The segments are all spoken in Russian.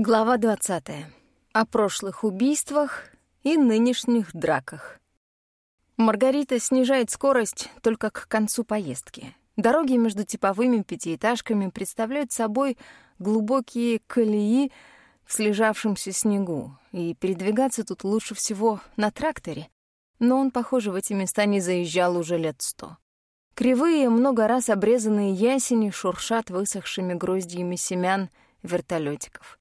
Глава 20. О прошлых убийствах и нынешних драках. Маргарита снижает скорость только к концу поездки. Дороги между типовыми пятиэтажками представляют собой глубокие колеи в слежавшемся снегу, и передвигаться тут лучше всего на тракторе. Но он, похоже, в эти места не заезжал уже лет сто. Кривые, много раз обрезанные ясени шуршат высохшими гроздьями семян вертолетиков.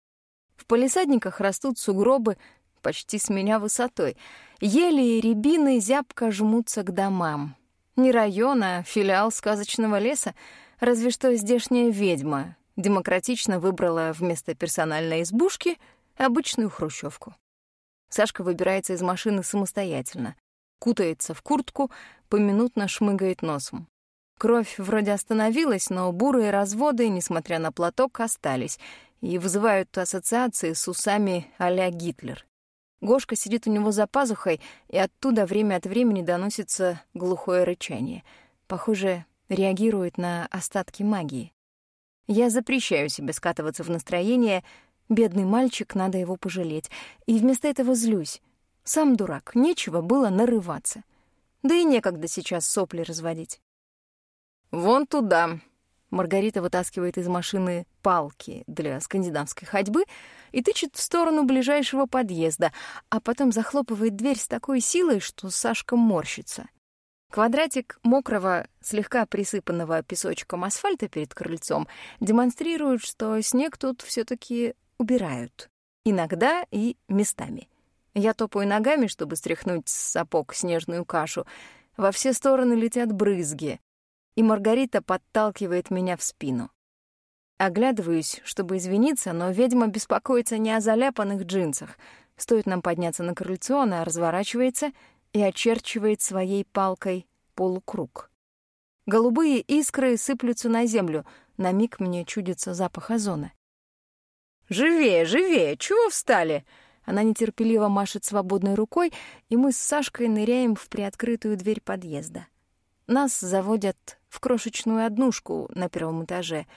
Палисадниках растут сугробы почти с меня высотой. Ели и рябины зябко жмутся к домам. Не район, а филиал сказочного леса, разве что здешняя ведьма демократично выбрала вместо персональной избушки обычную хрущевку. Сашка выбирается из машины самостоятельно, кутается в куртку, поминутно шмыгает носом. Кровь вроде остановилась, но бурые разводы, несмотря на платок, остались и вызывают ассоциации с усами а Гитлер. Гошка сидит у него за пазухой, и оттуда время от времени доносится глухое рычание. Похоже, реагирует на остатки магии. Я запрещаю себе скатываться в настроение, бедный мальчик, надо его пожалеть, и вместо этого злюсь. Сам дурак, нечего было нарываться. Да и некогда сейчас сопли разводить. «Вон туда». Маргарита вытаскивает из машины палки для скандинавской ходьбы и тычет в сторону ближайшего подъезда, а потом захлопывает дверь с такой силой, что Сашка морщится. Квадратик мокрого, слегка присыпанного песочком асфальта перед крыльцом демонстрирует, что снег тут все таки убирают. Иногда и местами. Я топаю ногами, чтобы стряхнуть с сапог снежную кашу. Во все стороны летят брызги и Маргарита подталкивает меня в спину. Оглядываюсь, чтобы извиниться, но ведьма беспокоится не о заляпанных джинсах. Стоит нам подняться на крыльцо, она разворачивается и очерчивает своей палкой полукруг. Голубые искры сыплются на землю, на миг мне чудится запах озона. «Живее, живее! Чего встали?» Она нетерпеливо машет свободной рукой, и мы с Сашкой ныряем в приоткрытую дверь подъезда. Нас заводят в крошечную однушку на первом этаже.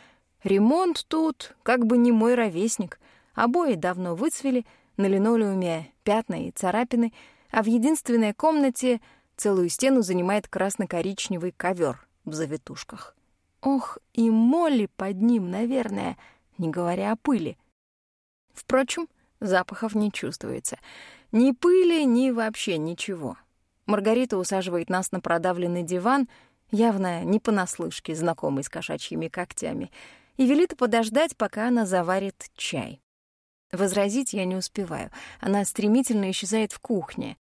Ремонт тут как бы не мой ровесник. Обои давно выцвели, на линолеуме пятна и царапины, а в единственной комнате целую стену занимает красно-коричневый ковер в завитушках. Ох, и моли под ним, наверное, не говоря о пыли. Впрочем, запахов не чувствуется. Ни пыли, ни вообще ничего. Маргарита усаживает нас на продавленный диван, явно не понаслышке знакомый с кошачьими когтями, и велит подождать, пока она заварит чай. Возразить я не успеваю. Она стремительно исчезает в кухне.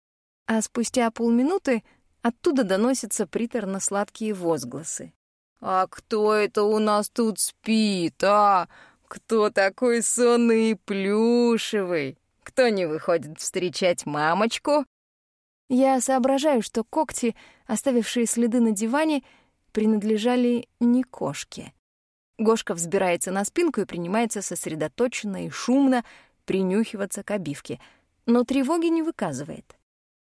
А спустя полминуты оттуда доносятся приторно-сладкие возгласы. «А кто это у нас тут спит, а? Кто такой сонный и плюшевый? Кто не выходит встречать мамочку?» Я соображаю, что когти, оставившие следы на диване, принадлежали не кошке. Гошка взбирается на спинку и принимается сосредоточенно и шумно принюхиваться к обивке, но тревоги не выказывает.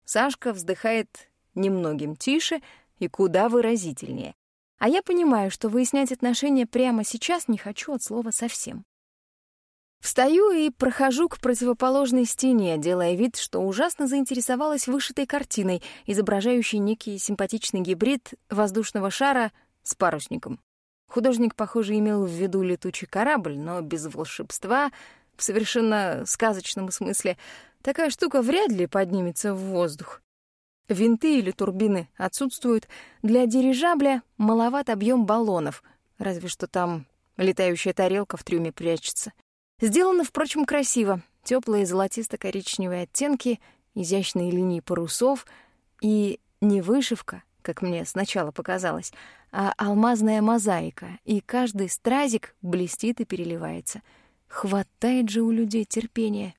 Сашка вздыхает немногим тише и куда выразительнее. А я понимаю, что выяснять отношения прямо сейчас не хочу от слова совсем. Встаю и прохожу к противоположной стене, делая вид, что ужасно заинтересовалась вышитой картиной, изображающей некий симпатичный гибрид воздушного шара с парусником. Художник, похоже, имел в виду летучий корабль, но без волшебства, в совершенно сказочном смысле, такая штука вряд ли поднимется в воздух. Винты или турбины отсутствуют. Для дирижабля маловат объем баллонов, разве что там летающая тарелка в трюме прячется. Сделано, впрочем, красиво. Теплые золотисто-коричневые оттенки, изящные линии парусов и не вышивка, как мне сначала показалось, а алмазная мозаика, и каждый стразик блестит и переливается. Хватает же у людей терпения.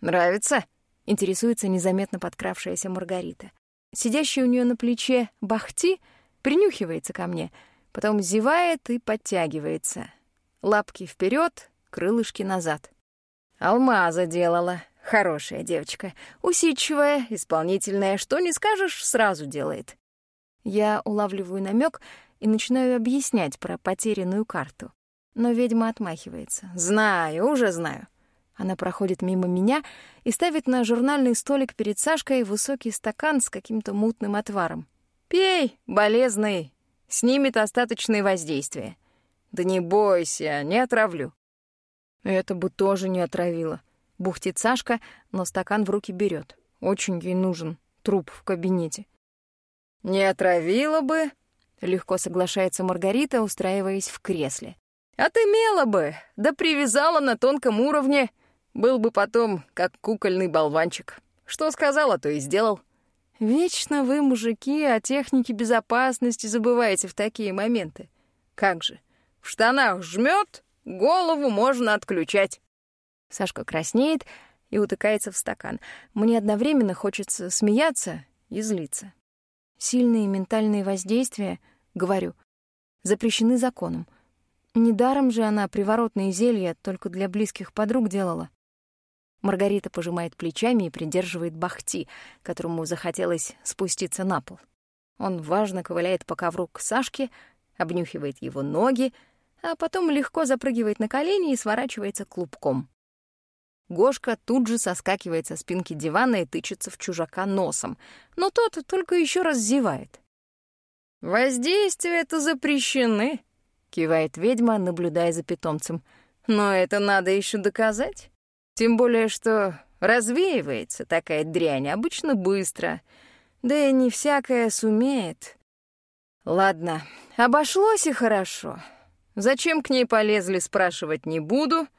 «Нравится?» — интересуется незаметно подкравшаяся Маргарита. Сидящий у нее на плече Бахти принюхивается ко мне, потом зевает и подтягивается. Лапки вперед, крылышки назад. Алмаза делала. Хорошая девочка. Усидчивая, исполнительная. Что не скажешь, сразу делает. Я улавливаю намек и начинаю объяснять про потерянную карту. Но ведьма отмахивается. «Знаю, уже знаю. Она проходит мимо меня и ставит на журнальный столик перед Сашкой высокий стакан с каким-то мутным отваром. «Пей, болезный, снимет остаточное воздействие». «Да не бойся, не отравлю». «Это бы тоже не отравило», — бухтит Сашка, но стакан в руки берет. Очень ей нужен труп в кабинете. «Не отравила бы», — легко соглашается Маргарита, устраиваясь в кресле. «Отымела бы, да привязала на тонком уровне. Был бы потом, как кукольный болванчик. Что сказала, то и сделал». «Вечно вы, мужики, о технике безопасности забываете в такие моменты. Как же, в штанах жмет, голову можно отключать». Сашка краснеет и утыкается в стакан. Мне одновременно хочется смеяться и злиться. Сильные ментальные воздействия, говорю, запрещены законом. Недаром же она приворотные зелья только для близких подруг делала. Маргарита пожимает плечами и придерживает Бахти, которому захотелось спуститься на пол. Он важно ковыляет по ковру к Сашке, обнюхивает его ноги, а потом легко запрыгивает на колени и сворачивается клубком. Гошка тут же соскакивает со спинки дивана и тычется в чужака носом, но тот только еще раз зевает. «Воздействия-то запрещены», — кивает ведьма, наблюдая за питомцем. «Но это надо еще доказать. Тем более, что развеивается такая дрянь обычно быстро, да и не всякая сумеет. Ладно, обошлось и хорошо. Зачем к ней полезли, спрашивать не буду —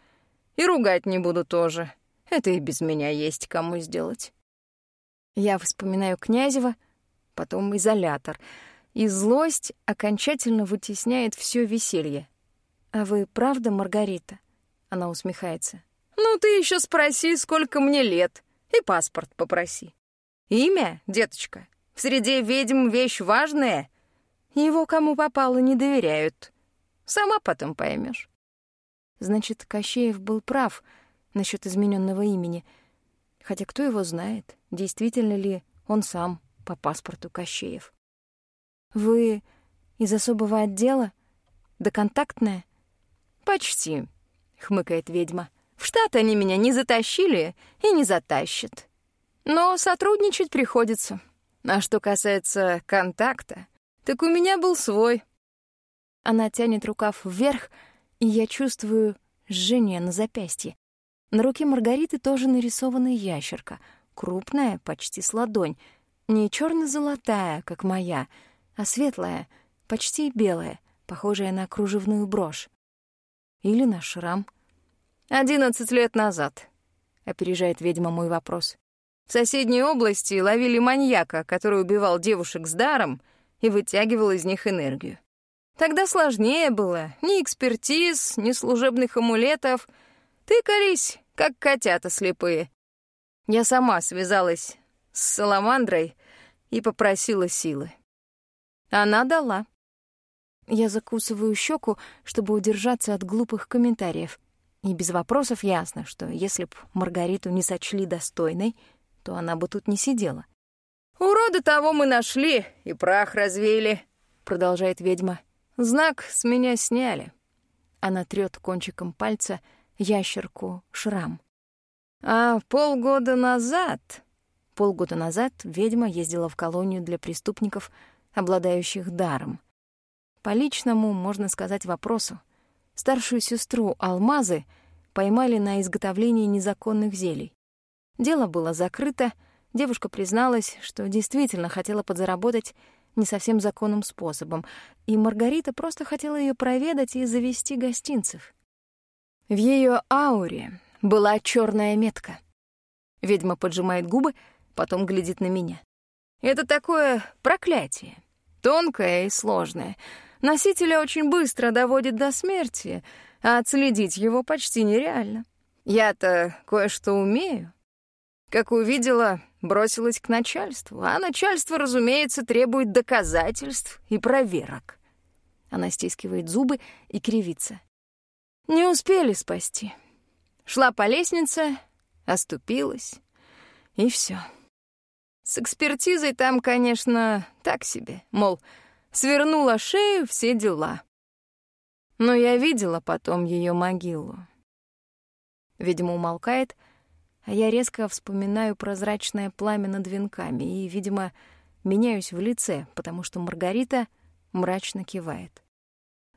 и ругать не буду тоже. Это и без меня есть кому сделать. Я вспоминаю Князева, потом изолятор, и злость окончательно вытесняет все веселье. «А вы правда Маргарита?» Она усмехается. «Ну, ты еще спроси, сколько мне лет, и паспорт попроси. Имя, деточка, в среде ведьм вещь важная. Его кому попало не доверяют. Сама потом поймешь. Значит, Кощеев был прав насчет измененного имени. Хотя кто его знает, действительно ли он сам по паспорту Кощеев. «Вы из особого отдела? Доконтактная?» «Почти», — хмыкает ведьма. «В штат они меня не затащили и не затащат. Но сотрудничать приходится. А что касается контакта, так у меня был свой». Она тянет рукав вверх, — и я чувствую жжение на запястье. На руке Маргариты тоже нарисована ящерка, крупная, почти с ладонь, не черно золотая как моя, а светлая, почти белая, похожая на кружевную брошь. Или на шрам. «Одиннадцать лет назад», — опережает ведьма мой вопрос. «В соседней области ловили маньяка, который убивал девушек с даром и вытягивал из них энергию. Тогда сложнее было. Ни экспертиз, ни служебных амулетов. Тыкались, как котята слепые. Я сама связалась с Саламандрой и попросила силы. Она дала. Я закусываю щеку, чтобы удержаться от глупых комментариев. И без вопросов ясно, что если б Маргариту не сочли достойной, то она бы тут не сидела. «Урода того мы нашли и прах развеяли», — продолжает ведьма. Знак с меня сняли. Она трёт кончиком пальца ящерку шрам. А полгода назад... Полгода назад ведьма ездила в колонию для преступников, обладающих даром. По личному, можно сказать, вопросу. Старшую сестру Алмазы поймали на изготовлении незаконных зелий. Дело было закрыто, девушка призналась, что действительно хотела подзаработать не совсем законным способом, и Маргарита просто хотела ее проведать и завести гостинцев. В ее ауре была черная метка. Ведьма поджимает губы, потом глядит на меня. Это такое проклятие, тонкое и сложное. Носителя очень быстро доводит до смерти, а отследить его почти нереально. Я-то кое-что умею. Как увидела, бросилась к начальству, а начальство, разумеется, требует доказательств и проверок. Она стискивает зубы и кривится. Не успели спасти. Шла по лестнице, оступилась, и все. С экспертизой там, конечно, так себе, мол, свернула шею, все дела. Но я видела потом ее могилу. Видимо, умолкает, а я резко вспоминаю прозрачное пламя над венками и, видимо, меняюсь в лице, потому что Маргарита мрачно кивает.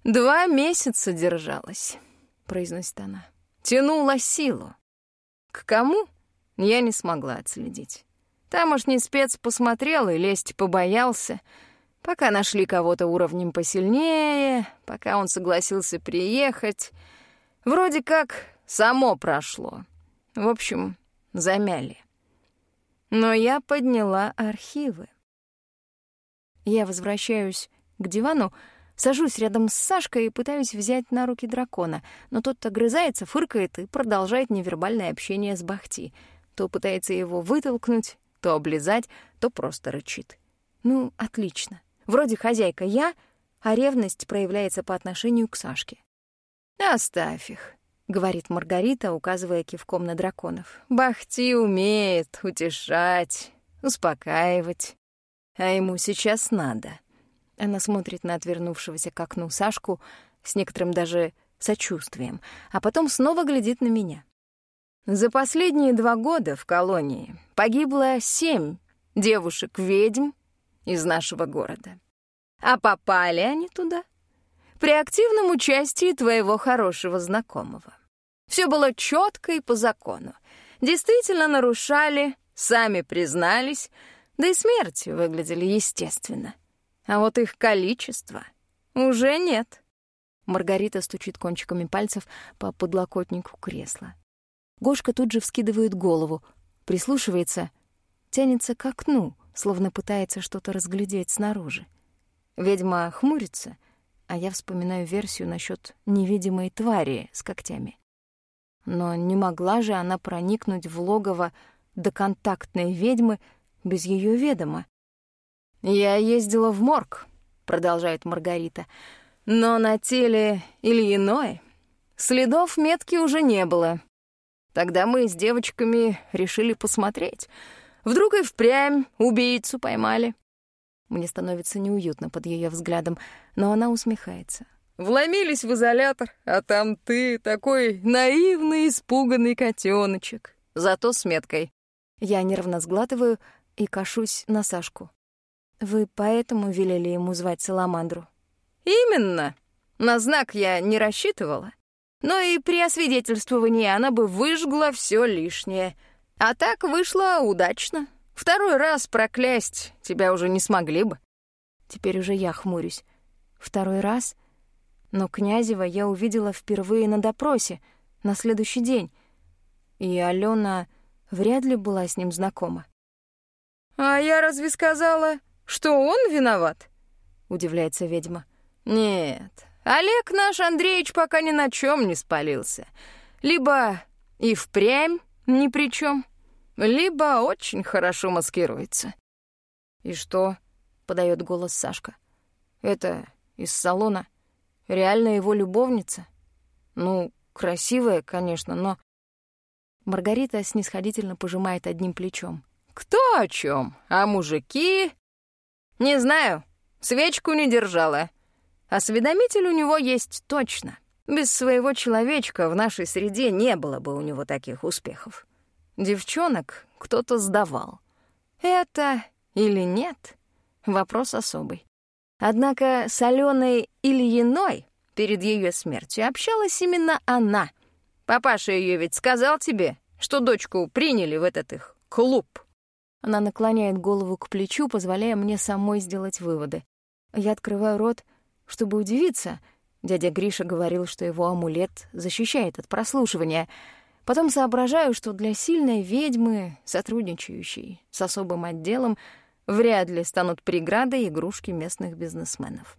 «Два месяца держалась», — произносит она. «Тянула силу. К кому?» Я не смогла отследить. Тамошний спец посмотрел и лезть побоялся, пока нашли кого-то уровнем посильнее, пока он согласился приехать. Вроде как само прошло. В общем, замяли. Но я подняла архивы. Я возвращаюсь к дивану, сажусь рядом с Сашкой и пытаюсь взять на руки дракона, но тот огрызается, фыркает и продолжает невербальное общение с Бахти. То пытается его вытолкнуть, то облизать, то просто рычит. Ну, отлично. Вроде хозяйка я, а ревность проявляется по отношению к Сашке. «Оставь их», — говорит Маргарита, указывая кивком на драконов. «Бахти умеет утешать, успокаивать. А ему сейчас надо». Она смотрит на отвернувшегося к окну Сашку с некоторым даже сочувствием, а потом снова глядит на меня. За последние два года в колонии погибло семь девушек-ведьм из нашего города. А попали они туда при активном участии твоего хорошего знакомого. Все было четко и по закону. Действительно нарушали, сами признались, да и смерти выглядели естественно. А вот их количество уже нет. Маргарита стучит кончиками пальцев по подлокотнику кресла. Гошка тут же вскидывает голову, прислушивается, тянется к окну, словно пытается что-то разглядеть снаружи. Ведьма хмурится, а я вспоминаю версию насчет невидимой твари с когтями. Но не могла же она проникнуть в логово до контактной ведьмы без ее ведома. «Я ездила в морг», — продолжает Маргарита, «но на теле Ильиной следов метки уже не было. Тогда мы с девочками решили посмотреть. Вдруг и впрямь убийцу поймали. Мне становится неуютно под ее взглядом, но она усмехается. Вломились в изолятор, а там ты такой наивный, испуганный котеночек. Зато с меткой. Я нервно сглатываю и кашусь на Сашку. Вы поэтому велели ему звать Саламандру? Именно. На знак я не рассчитывала. Но и при освидетельствовании она бы выжгла все лишнее. А так вышло удачно. Второй раз проклясть тебя уже не смогли бы. Теперь уже я хмурюсь. Второй раз? Но Князева я увидела впервые на допросе, на следующий день. И Алена вряд ли была с ним знакома. «А я разве сказала, что он виноват?» — удивляется ведьма. «Нет, Олег наш Андреевич пока ни на чем не спалился. Либо и впрямь ни при чем, либо очень хорошо маскируется. «И что?» — подает голос Сашка. «Это из салона. Реально его любовница? Ну, красивая, конечно, но...» Маргарита снисходительно пожимает одним плечом. «Кто о чем? А мужики?» «Не знаю. Свечку не держала. Осведомитель у него есть точно. Без своего человечка в нашей среде не было бы у него таких успехов. Девчонок кто-то сдавал. Это или нет — вопрос особый. Однако с Аленой Ильиной перед ее смертью общалась именно она. Папаша ее ведь сказал тебе, что дочку приняли в этот их клуб. Она наклоняет голову к плечу, позволяя мне самой сделать выводы. Я открываю рот, чтобы удивиться. Дядя Гриша говорил, что его амулет защищает от прослушивания — Потом соображаю, что для сильной ведьмы, сотрудничающей с особым отделом, вряд ли станут преградой игрушки местных бизнесменов.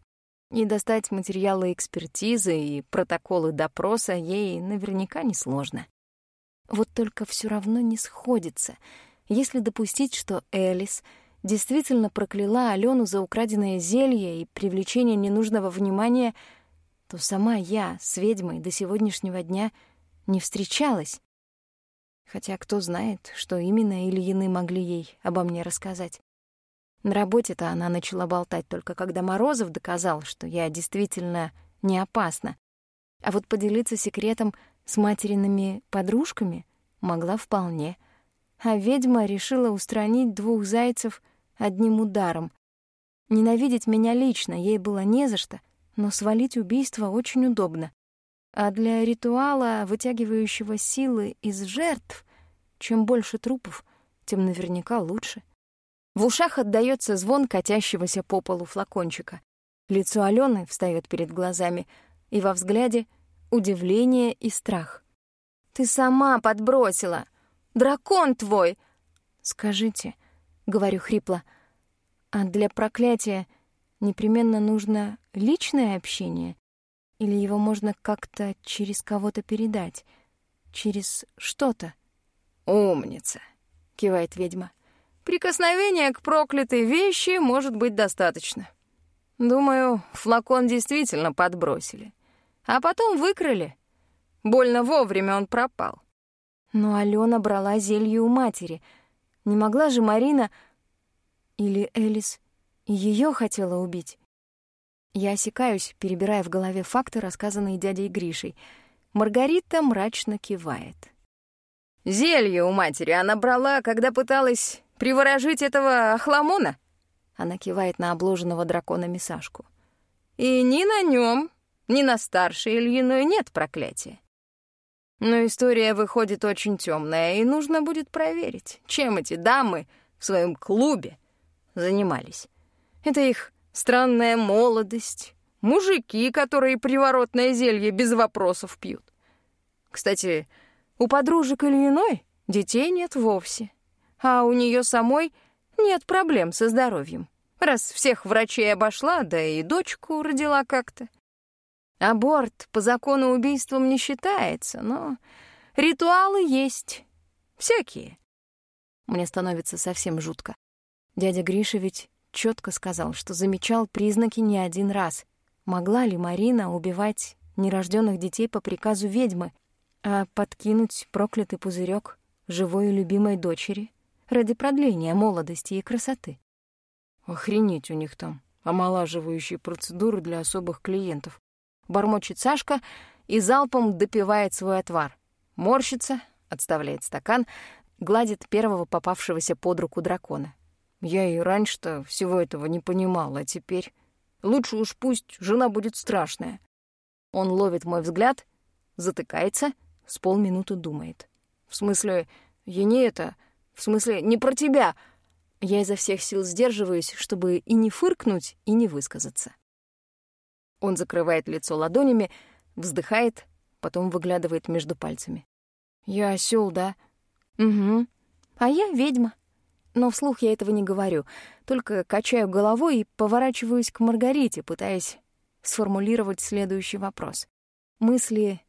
И достать материалы экспертизы и протоколы допроса ей наверняка несложно. Вот только все равно не сходится, если допустить, что Элис действительно прокляла Алену за украденное зелье и привлечение ненужного внимания, то сама я с ведьмой до сегодняшнего дня — не встречалась. Хотя кто знает, что именно Ильины могли ей обо мне рассказать. На работе-то она начала болтать только когда Морозов доказал, что я действительно не опасна. А вот поделиться секретом С материными подружками могла вполне. А ведьма решила устранить двух зайцев одним ударом. Ненавидеть меня лично ей было не за что, но свалить убийство очень удобно. А для ритуала, вытягивающего силы из жертв, чем больше трупов, тем наверняка лучше. В ушах отдаётся звон катящегося по полу флакончика. Лицо Алены встаёт перед глазами, и во взгляде удивление и страх. «Ты сама подбросила! Дракон твой!» «Скажите», — говорю хрипло, — «а для проклятия непременно нужно личное общение? Или его можно как-то через кого-то передать? Через что-то?» «Умница!» — кивает ведьма. «Прикосновение к проклятой вещи может быть достаточно. Думаю, флакон действительно подбросили. А потом выкрали. Больно вовремя он пропал. Но Алена брала зелье у матери. Не могла же Марина или Элис ее хотела убить? Я осекаюсь, перебирая в голове факты, рассказанные дядей Гришей. Маргарита мрачно кивает. Зелье у матери она брала, когда пыталась приворожить этого охламона. Она кивает на обложенного драконами Сашку. И ни на нем, ни на старшей Ильиной нет проклятия. Но история выходит очень темная, и нужно будет проверить, чем эти дамы в своем клубе занимались. Это их странная молодость, мужики, которые приворотное зелье без вопросов пьют. Кстати, у подружек Ильиной детей нет вовсе, а у нее самой нет проблем со здоровьем, раз всех врачей обошла, да и дочку родила как-то. Аборт по закону убийством не считается, но ритуалы есть. Всякие. Мне становится совсем жутко. Дядя Гриша ведь четко сказал, что замечал признаки не один раз. Могла ли Марина убивать нерожденных детей по приказу ведьмы, а подкинуть проклятый пузырек живой и любимой дочери ради продления молодости и красоты. Охренеть у них там, омолаживающие процедуры для особых клиентов. Бормочет Сашка и залпом допивает свой отвар. Морщится, отставляет стакан, гладит первого попавшегося под руку дракона. Я и раньше-то всего этого не понимал, а теперь... Лучше уж пусть жена будет страшная. Он ловит мой взгляд, затыкается — с полминуты думает. «В смысле, я не это... В смысле, не про тебя!» Я изо всех сил сдерживаюсь, чтобы и не фыркнуть, и не высказаться. Он закрывает лицо ладонями, вздыхает, потом выглядывает между пальцами. «Я осёл, да?» «Угу. А я ведьма». Но вслух я этого не говорю, только качаю головой и поворачиваюсь к Маргарите, пытаясь сформулировать следующий вопрос. Мысли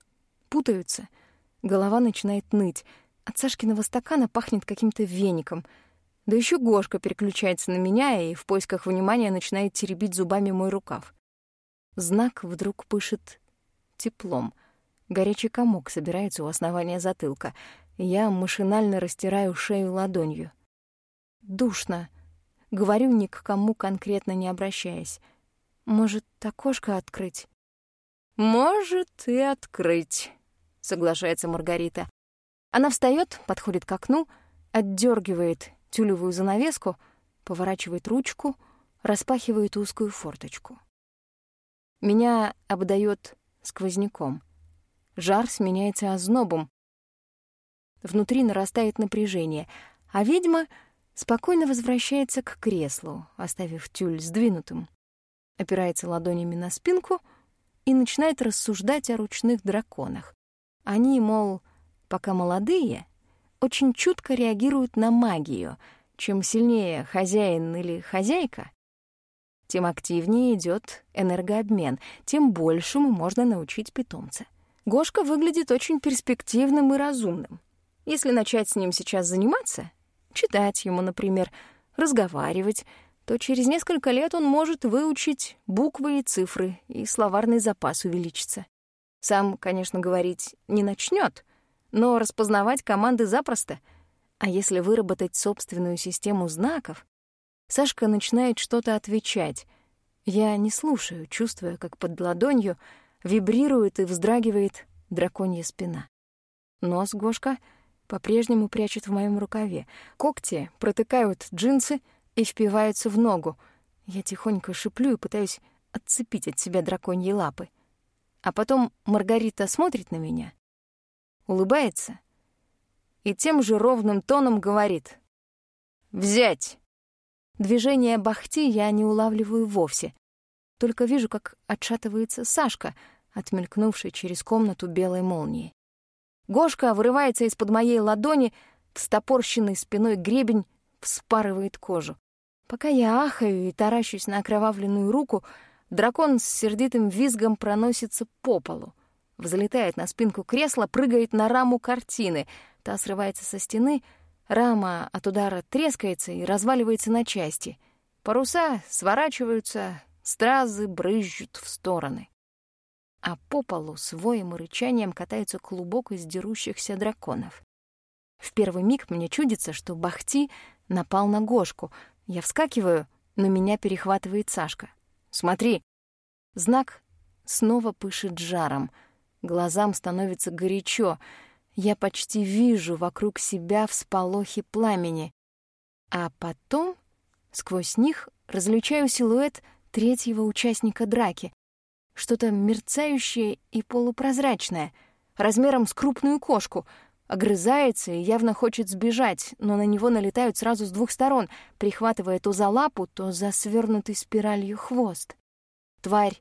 путаются, Голова начинает ныть. От Сашкиного стакана пахнет каким-то веником. Да еще Гошка переключается на меня и в поисках внимания начинает теребить зубами мой рукав. Знак вдруг пышет теплом. Горячий комок собирается у основания затылка. Я машинально растираю шею ладонью. Душно. Говорю ни к кому конкретно не обращаясь. Может, окошко открыть? Может и открыть соглашается Маргарита. Она встает, подходит к окну, отдергивает тюлевую занавеску, поворачивает ручку, распахивает узкую форточку. Меня обдает сквозняком. Жар сменяется ознобом. Внутри нарастает напряжение, а ведьма спокойно возвращается к креслу, оставив тюль сдвинутым. Опирается ладонями на спинку и начинает рассуждать о ручных драконах. Они, мол, пока молодые, очень чутко реагируют на магию. Чем сильнее хозяин или хозяйка, тем активнее идет энергообмен, тем большему можно научить питомца. Гошка выглядит очень перспективным и разумным. Если начать с ним сейчас заниматься, читать ему, например, разговаривать, то через несколько лет он может выучить буквы и цифры, и словарный запас увеличится. Сам, конечно, говорить не начнет, но распознавать команды запросто. А если выработать собственную систему знаков, Сашка начинает что-то отвечать. Я не слушаю, чувствуя, как под ладонью вибрирует и вздрагивает драконья спина. Нос Гошка по-прежнему прячет в моем рукаве. Когти протыкают джинсы и впиваются в ногу. Я тихонько шиплю и пытаюсь отцепить от себя драконьи лапы. А потом Маргарита смотрит на меня, улыбается и тем же ровным тоном говорит «Взять!». Движение бахти я не улавливаю вовсе. Только вижу, как отшатывается Сашка, отмелькнувший через комнату белой молнии. Гошка вырывается из-под моей ладони, встопорщенный спиной гребень вспарывает кожу. Пока я ахаю и таращусь на окровавленную руку, дракон с сердитым визгом проносится по полу. Взлетает на спинку кресла, прыгает на раму картины. Та срывается со стены, рама от удара трескается и разваливается на части. Паруса сворачиваются, стразы брызжут в стороны а по полу с воем и рычанием катается клубок из дерущихся драконов. В первый миг мне чудится, что Бахти напал на Гошку. Я вскакиваю, но меня перехватывает Сашка. «Смотри!» Знак снова пышет жаром. Глазам становится горячо. Я почти вижу вокруг себя всполохи пламени. А потом сквозь них различаю силуэт третьего участника драки что-то мерцающее и полупрозрачное, размером с крупную кошку, огрызается и явно хочет сбежать, но на него налетают сразу с двух сторон, прихватывая то за лапу, то за свернутый спиралью хвост. Тварь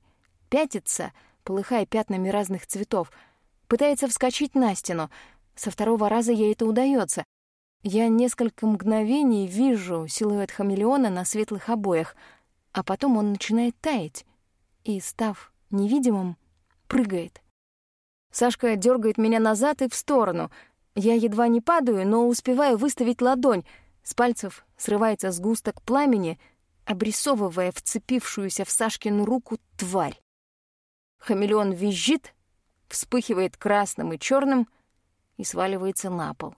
пятится, полыхая пятнами разных цветов, пытается вскочить на стену. Со второго раза ей это удается. Я несколько мгновений вижу силуэт хамелеона на светлых обоях, а потом он начинает таять и, став невидимым, прыгает. Сашка дергает меня назад и в сторону. Я едва не падаю, но успеваю выставить ладонь. С пальцев срывается сгусток пламени, обрисовывая вцепившуюся в Сашкину руку тварь. Хамелеон визжит, вспыхивает красным и черным и сваливается на пол.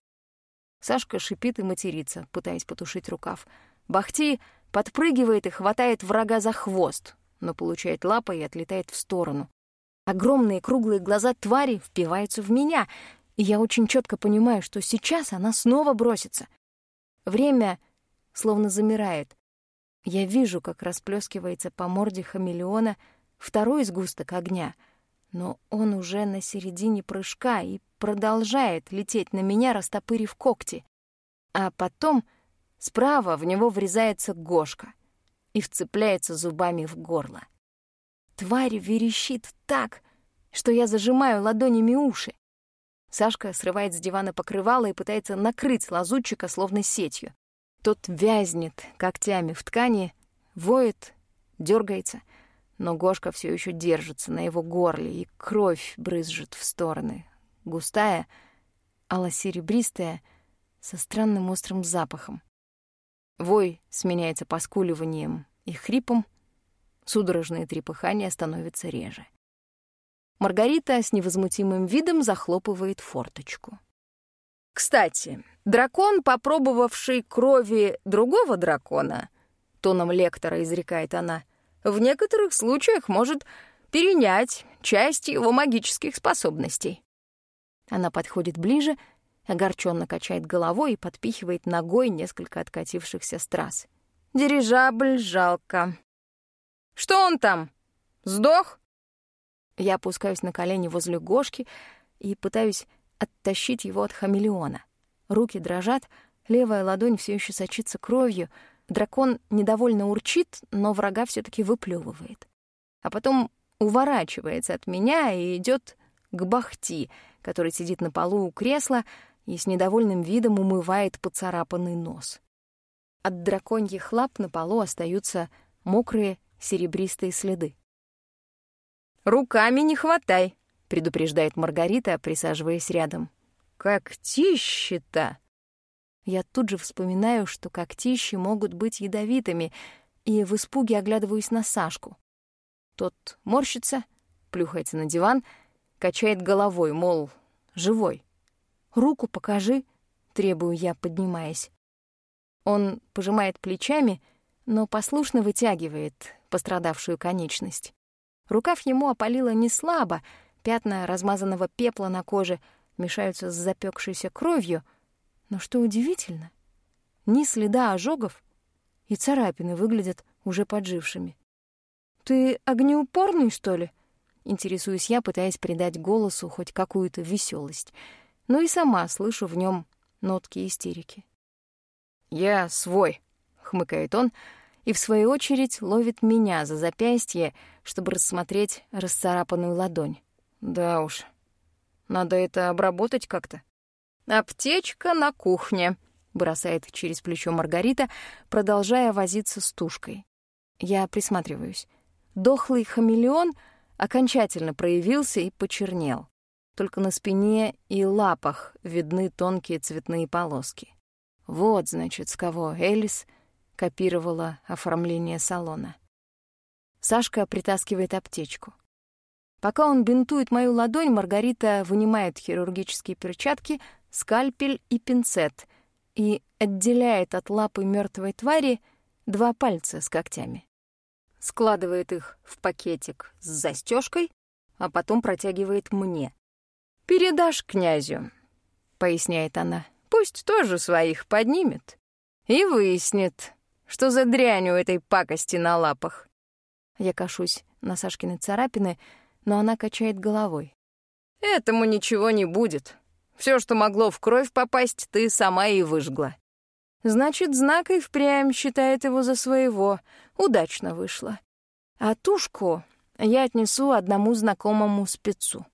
Сашка шипит и матерится, пытаясь потушить рукав. Бахти подпрыгивает и хватает врага за хвост но получает лапой и отлетает в сторону. Огромные круглые глаза твари впиваются в меня, и я очень четко понимаю, что сейчас она снова бросится. Время словно замирает. Я вижу, как расплескивается по морде хамелеона второй сгусток огня, но он уже на середине прыжка и продолжает лететь на меня, растопырив когти. А потом справа в него врезается Гошка и вцепляется зубами в горло. Тварь верещит так, что я зажимаю ладонями уши. Сашка срывает с дивана покрывало и пытается накрыть лазутчика словно сетью. Тот вязнет когтями в ткани, воет, дергается, но Гошка все еще держится на его горле, и кровь брызжет в стороны. Густая, алло-серебристая, со странным острым запахом. Вой сменяется поскуливанием и хрипом, судорожные трепыхания становятся реже. Маргарита с невозмутимым видом захлопывает форточку. «Кстати, дракон, попробовавший крови другого дракона, — тоном лектора изрекает она, — в некоторых случаях может перенять часть его магических способностей». Она подходит ближе — огорченно качает головой и подпихивает ногой несколько откатившихся страз. «Дирижабль жалко». «Что он там? Сдох?» Я опускаюсь на колени возле Гошки и пытаюсь оттащить его от хамелеона. Руки дрожат, левая ладонь все еще сочится кровью. Дракон недовольно урчит, но врага все таки выплевывает. А потом уворачивается от меня и идет к Бахти, который сидит на полу у кресла, и с недовольным видом умывает поцарапанный нос. От драконьих лап на полу остаются мокрые серебристые следы. «Руками не хватай», — предупреждает Маргарита, присаживаясь рядом. «Когтищи-то!» Я тут же вспоминаю, что когтищи могут быть ядовитыми, и в испуге оглядываюсь на Сашку. Тот морщится, плюхается на диван, качает головой, мол, живой. «Руку покажи», — требую я, поднимаясь. Он пожимает плечами, но послушно вытягивает пострадавшую конечность. Рукав ему опалило не слабо, пятна размазанного пепла на коже мешаются с запекшейся кровью, но что удивительно, ни следа ожогов, и царапины выглядят уже поджившими. «Ты огнеупорный, что ли?» Интересуюсь я, пытаясь придать голосу хоть какую-то веселость, но и сама слышу в нем нотки истерики. «Я свой», — хмыкает он, и в свою очередь ловит меня за запястье, чтобы рассмотреть расцарапанную ладонь. Да уж, надо это обработать как-то. «Аптечка на кухне», — бросает через плечо Маргарита, продолжая возиться с тушкой. Я присматриваюсь. Дохлый хамелеон окончательно проявился и почернел. Только на спине и лапах видны тонкие цветные полоски. Вот, значит, с кого Элис копировала оформление салона. Сашка притаскивает аптечку. Пока он бинтует мою ладонь, Маргарита вынимает хирургические перчатки, скальпель и пинцет и отделяет от лапы мертвой твари два пальца с когтями складывает их в пакетик с застежкой, а потом протягивает мне. «Передашь князю», — поясняет она. «Пусть тоже своих поднимет и выяснит, что за дрянь у этой пакости на лапах». Я кашусь на Сашкины царапины, но она качает головой. «Этому ничего не будет. Все, что могло в кровь попасть, ты сама и выжгла. Значит, знак и впрямь считает его за своего. Удачно вышло. А тушку я отнесу одному знакомому спецу.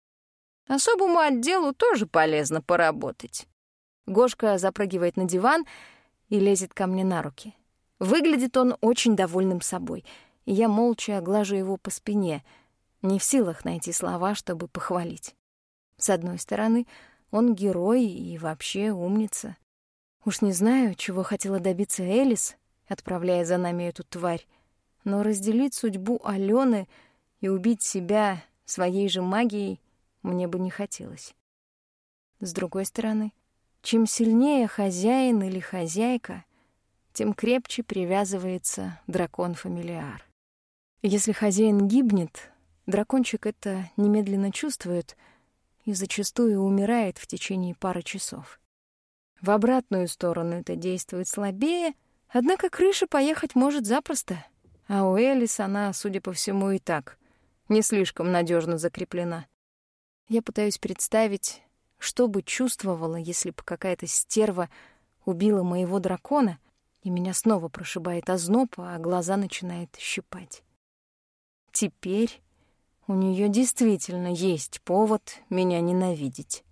Особому отделу тоже полезно поработать. Гошка запрыгивает на диван и лезет ко мне на руки. Выглядит он очень довольным собой, и я молча глажу его по спине, не в силах найти слова, чтобы похвалить. С одной стороны, он герой и вообще умница. Уж не знаю, чего хотела добиться Элис, отправляя за нами эту тварь, но разделить судьбу Алены и убить себя своей же магией мне бы не хотелось. С другой стороны, чем сильнее хозяин или хозяйка, тем крепче привязывается дракон-фамилиар. Если хозяин гибнет, дракончик это немедленно чувствует и зачастую умирает в течение пары часов. В обратную сторону это действует слабее, однако крыша поехать может запросто. А у Элис она, судя по всему, и так не слишком надежно закреплена. Я пытаюсь представить, что бы чувствовала, если бы какая-то стерва убила моего дракона, и меня снова прошибает озноб, а глаза начинает щипать. Теперь у нее действительно есть повод меня ненавидеть.